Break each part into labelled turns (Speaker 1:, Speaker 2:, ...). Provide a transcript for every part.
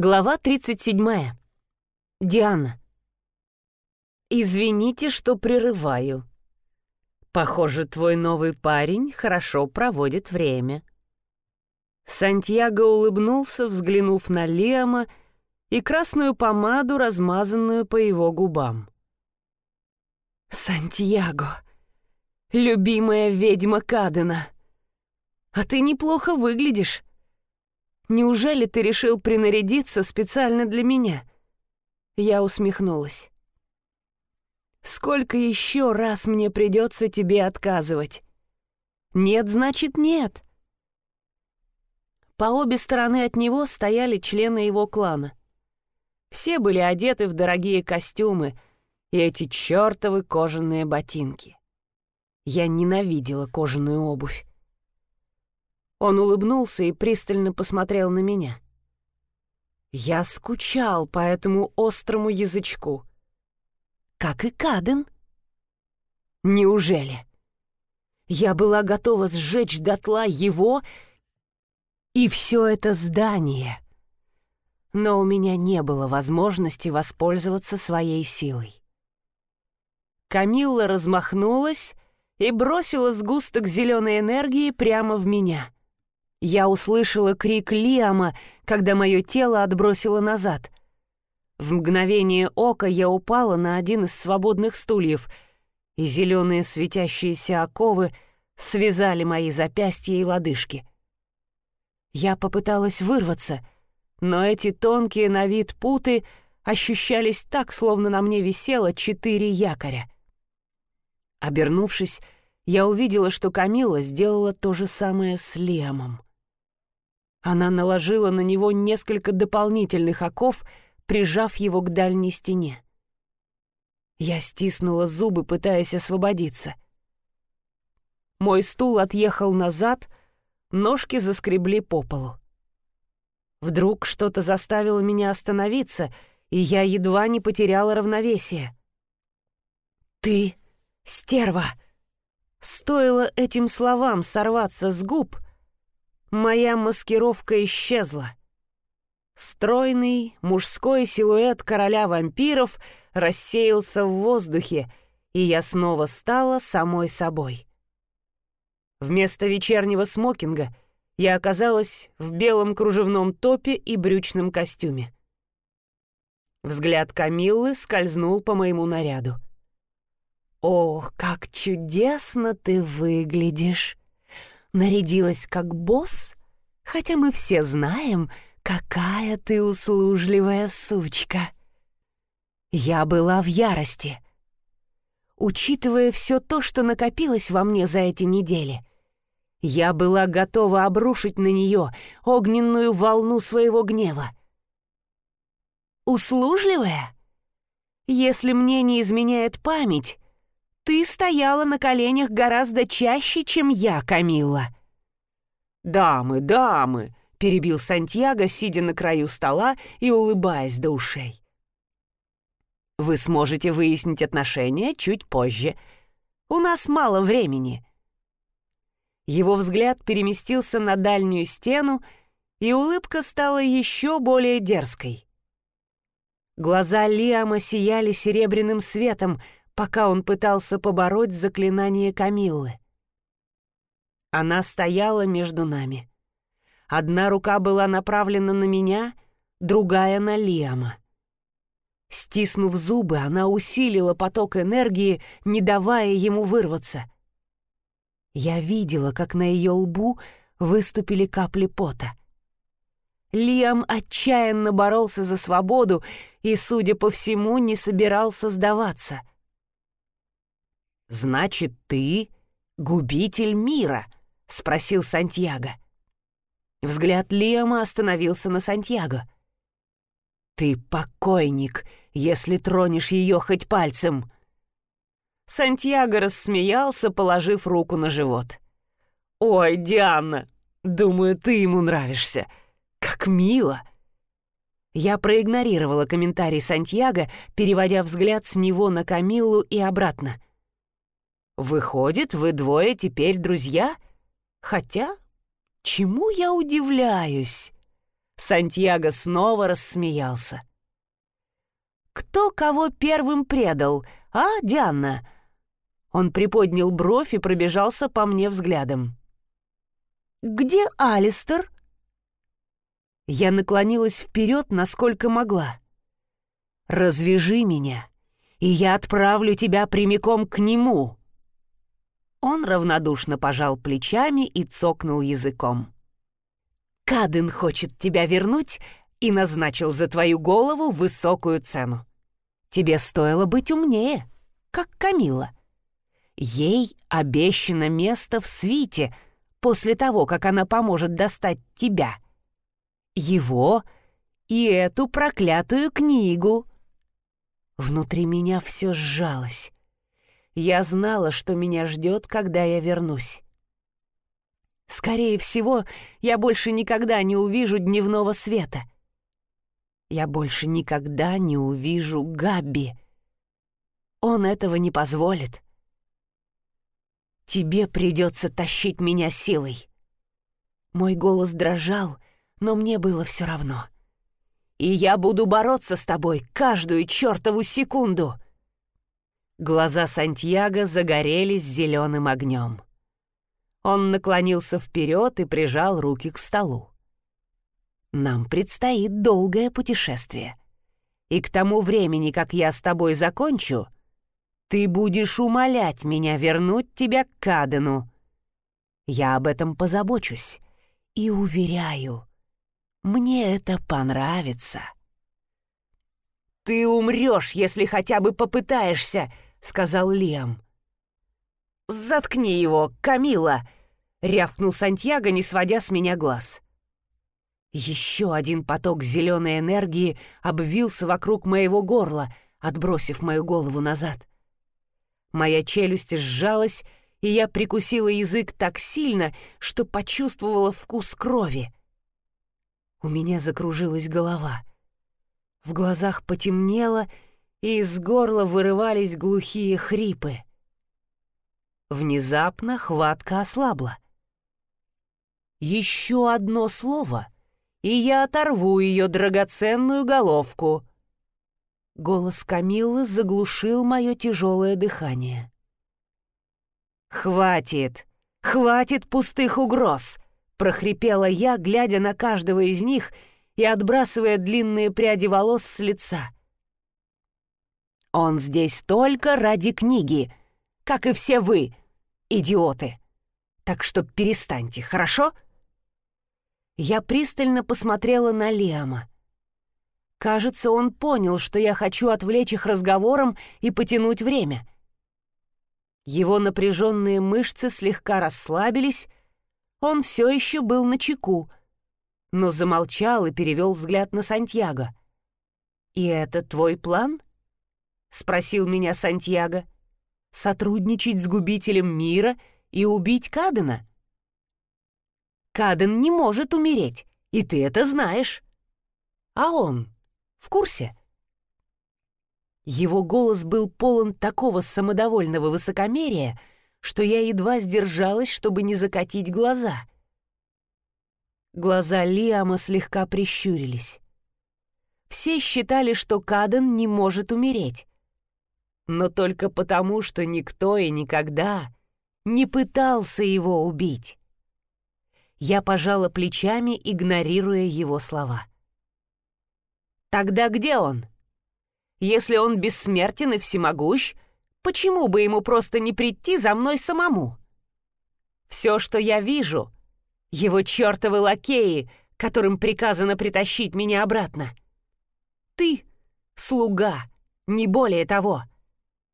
Speaker 1: Глава 37. Диана. «Извините, что прерываю. Похоже, твой новый парень хорошо проводит время». Сантьяго улыбнулся, взглянув на Лема и красную помаду, размазанную по его губам. «Сантьяго, любимая ведьма Кадена, а ты неплохо выглядишь. Неужели ты решил принарядиться специально для меня?» Я усмехнулась. «Сколько еще раз мне придется тебе отказывать?» «Нет, значит, нет». По обе стороны от него стояли члены его клана. Все были одеты в дорогие костюмы и эти чертовы кожаные ботинки. Я ненавидела кожаную обувь. Он улыбнулся и пристально посмотрел на меня. Я скучал по этому острому язычку. Как и Каден. Неужели? Я была готова сжечь дотла его и все это здание. Но у меня не было возможности воспользоваться своей силой. Камилла размахнулась и бросила сгусток зеленой энергии прямо в меня — я услышала крик Лиама, когда мое тело отбросило назад. В мгновение ока я упала на один из свободных стульев, и зеленые светящиеся оковы связали мои запястья и лодыжки. Я попыталась вырваться, но эти тонкие на вид путы ощущались так, словно на мне висело четыре якоря. Обернувшись, я увидела, что Камила сделала то же самое с Лиамом. Она наложила на него несколько дополнительных оков, прижав его к дальней стене. Я стиснула зубы, пытаясь освободиться. Мой стул отъехал назад, ножки заскребли по полу. Вдруг что-то заставило меня остановиться, и я едва не потеряла равновесие. «Ты стерва!» Стоило этим словам сорваться с губ — Моя маскировка исчезла. Стройный мужской силуэт короля вампиров рассеялся в воздухе, и я снова стала самой собой. Вместо вечернего смокинга я оказалась в белом кружевном топе и брючном костюме. Взгляд Камиллы скользнул по моему наряду. «Ох, как чудесно ты выглядишь!» Нарядилась как босс, хотя мы все знаем, какая ты услужливая сучка. Я была в ярости. Учитывая все то, что накопилось во мне за эти недели, я была готова обрушить на нее огненную волну своего гнева. Услужливая? Если мне не изменяет память, ты стояла на коленях гораздо чаще, чем я, Камилла». «Дамы, дамы!» — перебил Сантьяго, сидя на краю стола и улыбаясь до ушей. «Вы сможете выяснить отношения чуть позже. У нас мало времени». Его взгляд переместился на дальнюю стену, и улыбка стала еще более дерзкой. Глаза Лиама сияли серебряным светом — пока он пытался побороть заклинание Камиллы. Она стояла между нами. Одна рука была направлена на меня, другая — на Лиама. Стиснув зубы, она усилила поток энергии, не давая ему вырваться. Я видела, как на ее лбу выступили капли пота. Лиам отчаянно боролся за свободу и, судя по всему, не собирался сдаваться — «Значит, ты губитель мира?» — спросил Сантьяго. Взгляд Лема остановился на Сантьяго. «Ты покойник, если тронешь ее хоть пальцем!» Сантьяго рассмеялся, положив руку на живот. «Ой, Диана, думаю, ты ему нравишься. Как мило!» Я проигнорировала комментарий Сантьяго, переводя взгляд с него на Камиллу и обратно — Выходит, вы двое теперь друзья? Хотя, чему я удивляюсь? Сантьяго снова рассмеялся. «Кто кого первым предал, а, Диана?» Он приподнял бровь и пробежался по мне взглядом. «Где Алистер?» Я наклонилась вперед, насколько могла. «Развяжи меня, и я отправлю тебя прямиком к нему». Он равнодушно пожал плечами и цокнул языком. «Каден хочет тебя вернуть и назначил за твою голову высокую цену. Тебе стоило быть умнее, как Камила. Ей обещано место в свите после того, как она поможет достать тебя» его и эту проклятую книгу. Внутри меня все сжалось. Я знала, что меня ждет, когда я вернусь. Скорее всего, я больше никогда не увижу дневного света. Я больше никогда не увижу Габби. Он этого не позволит. Тебе придется тащить меня силой. Мой голос дрожал, но мне было все равно. И я буду бороться с тобой каждую чертову секунду. Глаза Сантьяго загорелись зеленым огнем. Он наклонился вперед и прижал руки к столу. Нам предстоит долгое путешествие. И к тому времени, как я с тобой закончу, ты будешь умолять меня вернуть тебя к Кадену. Я об этом позабочусь. И уверяю, мне это понравится. «Ты умрешь, если хотя бы попытаешься», — сказал Лем. «Заткни его, Камила!» — рявкнул Сантьяго, не сводя с меня глаз. Еще один поток зеленой энергии обвился вокруг моего горла, отбросив мою голову назад. Моя челюсть сжалась, и я прикусила язык так сильно, что почувствовала вкус крови. У меня закружилась голова. В глазах потемнело, и из горла вырывались глухие хрипы. Внезапно хватка ослабла. Еще одно слово, и я оторву ее драгоценную головку. Голос Камиллы заглушил мое тяжелое дыхание. «Хватит! Хватит пустых угроз!» прохрипела я, глядя на каждого из них и отбрасывая длинные пряди волос с лица. «Он здесь только ради книги, как и все вы, идиоты. Так что перестаньте, хорошо?» Я пристально посмотрела на Лиама. Кажется, он понял, что я хочу отвлечь их разговором и потянуть время. Его напряженные мышцы слегка расслабились, он все еще был на чеку, но замолчал и перевел взгляд на Сантьяго. «И это твой план?» — спросил меня Сантьяго. «Сотрудничать с губителем мира и убить Кадена?» «Каден не может умереть, и ты это знаешь. А он в курсе?» Его голос был полон такого самодовольного высокомерия, что я едва сдержалась, чтобы не закатить глаза. Глаза Лиама слегка прищурились. Все считали, что Каден не может умереть. Но только потому, что никто и никогда не пытался его убить. Я пожала плечами, игнорируя его слова. «Тогда где он? Если он бессмертен и всемогущ, Почему бы ему просто не прийти за мной самому? Все, что я вижу, его чертовы лакеи, которым приказано притащить меня обратно. Ты — слуга, не более того.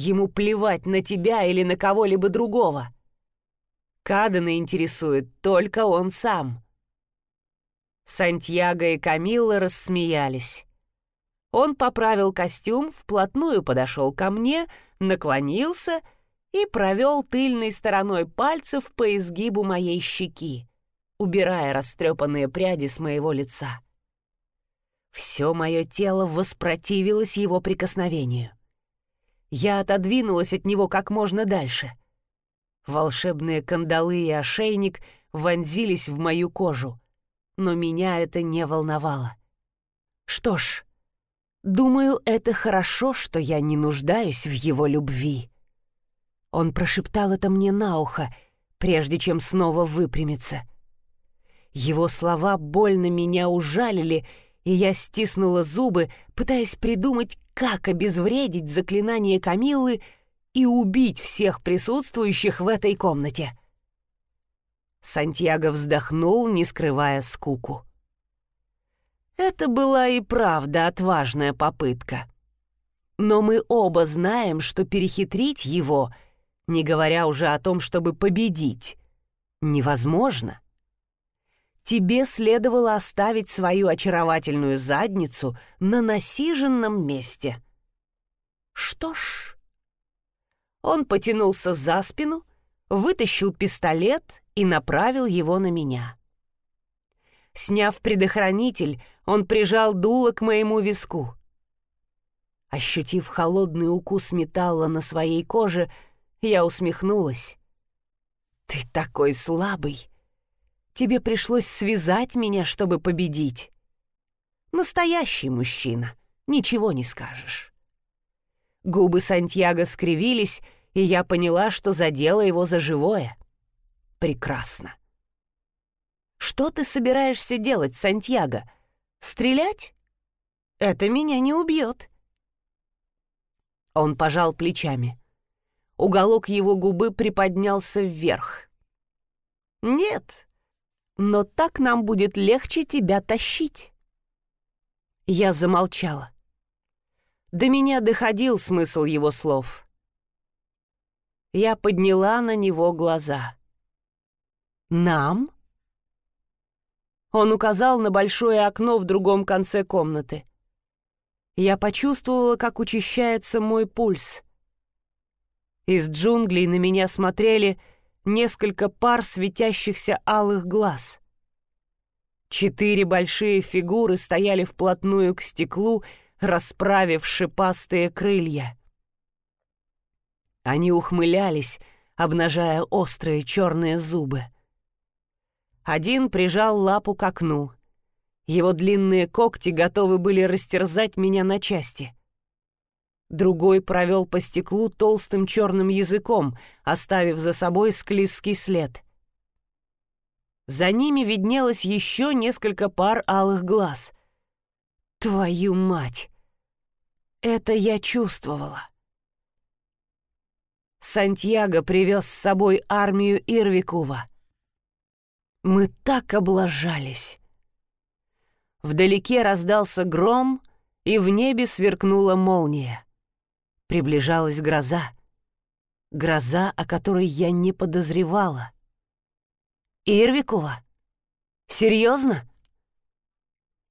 Speaker 1: Ему плевать на тебя или на кого-либо другого. Кадена интересует только он сам. Сантьяго и Камилла рассмеялись. Он поправил костюм, вплотную подошел ко мне — наклонился и провел тыльной стороной пальцев по изгибу моей щеки, убирая растрепанные пряди с моего лица. Все мое тело воспротивилось его прикосновению. Я отодвинулась от него как можно дальше. Волшебные кандалы и ошейник вонзились в мою кожу, но меня это не волновало. Что ж, думаю, это хорошо, что я не нуждаюсь в его любви. Он прошептал это мне на ухо, прежде чем снова выпрямиться. Его слова больно меня ужалили, и я стиснула зубы, пытаясь придумать, как обезвредить заклинание Камиллы и убить всех присутствующих в этой комнате. Сантьяго вздохнул, не скрывая скуку. Это была и правда отважная попытка. Но мы оба знаем, что перехитрить его — не говоря уже о том, чтобы победить, невозможно. Тебе следовало оставить свою очаровательную задницу на насиженном месте. Что ж... Он потянулся за спину, вытащил пистолет и направил его на меня. Сняв предохранитель, он прижал дуло к моему виску. Ощутив холодный укус металла на своей коже, я усмехнулась. «Ты такой слабый. Тебе пришлось связать меня, чтобы победить. Настоящий мужчина, ничего не скажешь». Губы Сантьяго скривились, и я поняла, что задела его за живое. Прекрасно. «Что ты собираешься делать, Сантьяго? Стрелять? Это меня не убьет». Он пожал плечами. Уголок его губы приподнялся вверх. «Нет, но так нам будет легче тебя тащить». Я замолчала. До меня доходил смысл его слов. Я подняла на него глаза. «Нам?» Он указал на большое окно в другом конце комнаты. Я почувствовала, как учащается мой пульс. Из джунглей на меня смотрели несколько пар светящихся алых глаз. Четыре большие фигуры стояли вплотную к стеклу, расправив шипастые крылья. Они ухмылялись, обнажая острые черные зубы. Один прижал лапу к окну. Его длинные когти готовы были растерзать меня на части. Другой провел по стеклу толстым черным языком, оставив за собой склизкий след. За ними виднелось еще несколько пар алых глаз. Твою мать! Это я чувствовала. Сантьяго привез с собой армию Ирвикува. Мы так облажались. Вдалеке раздался гром, и в небе сверкнула молния. Приближалась гроза. Гроза, о которой я не подозревала. «Ирвикова? Серьезно?»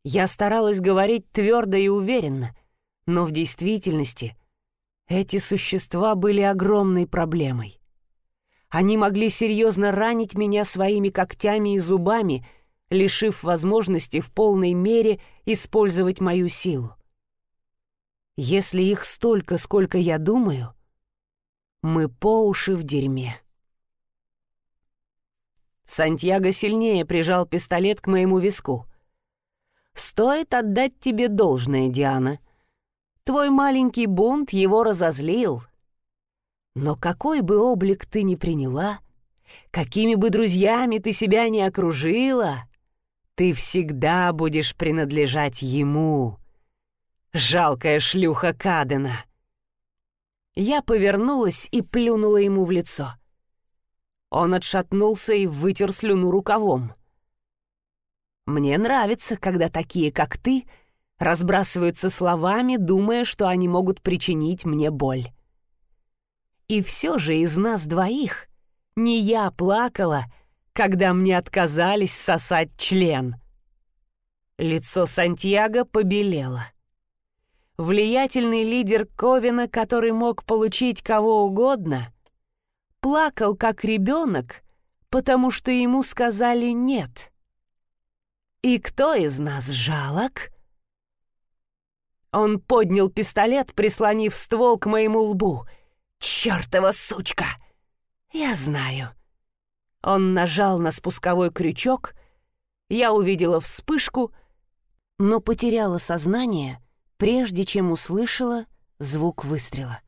Speaker 1: Я старалась говорить твердо и уверенно, но в действительности эти существа были огромной проблемой. Они могли серьезно ранить меня своими когтями и зубами, лишив возможности в полной мере использовать мою силу. Если их столько, сколько я думаю, мы по уши в дерьме. Сантьяго сильнее прижал пистолет к моему виску. «Стоит отдать тебе должное, Диана. Твой маленький бунт его разозлил. Но какой бы облик ты ни приняла, какими бы друзьями ты себя не окружила, ты всегда будешь принадлежать ему, Жалкая шлюха Кадена. Я повернулась и плюнула ему в лицо. Он отшатнулся и вытер слюну рукавом. «Мне нравится, когда такие, как ты, разбрасываются словами, думая, что они могут причинить мне боль. И все же из нас двоих не я плакала, когда мне отказались сосать член». Лицо Сантьяго побелело влиятельный лидер Ковина, который мог получить кого угодно, плакал как ребенок, потому что ему сказали «нет». «И кто из нас жалок?» Он поднял пистолет, прислонив ствол к моему лбу. «Чёртова сучка!» «Я знаю». Он нажал на спусковой крючок, Я увидела вспышку, но потеряла сознание, прежде чем услышала звук выстрела.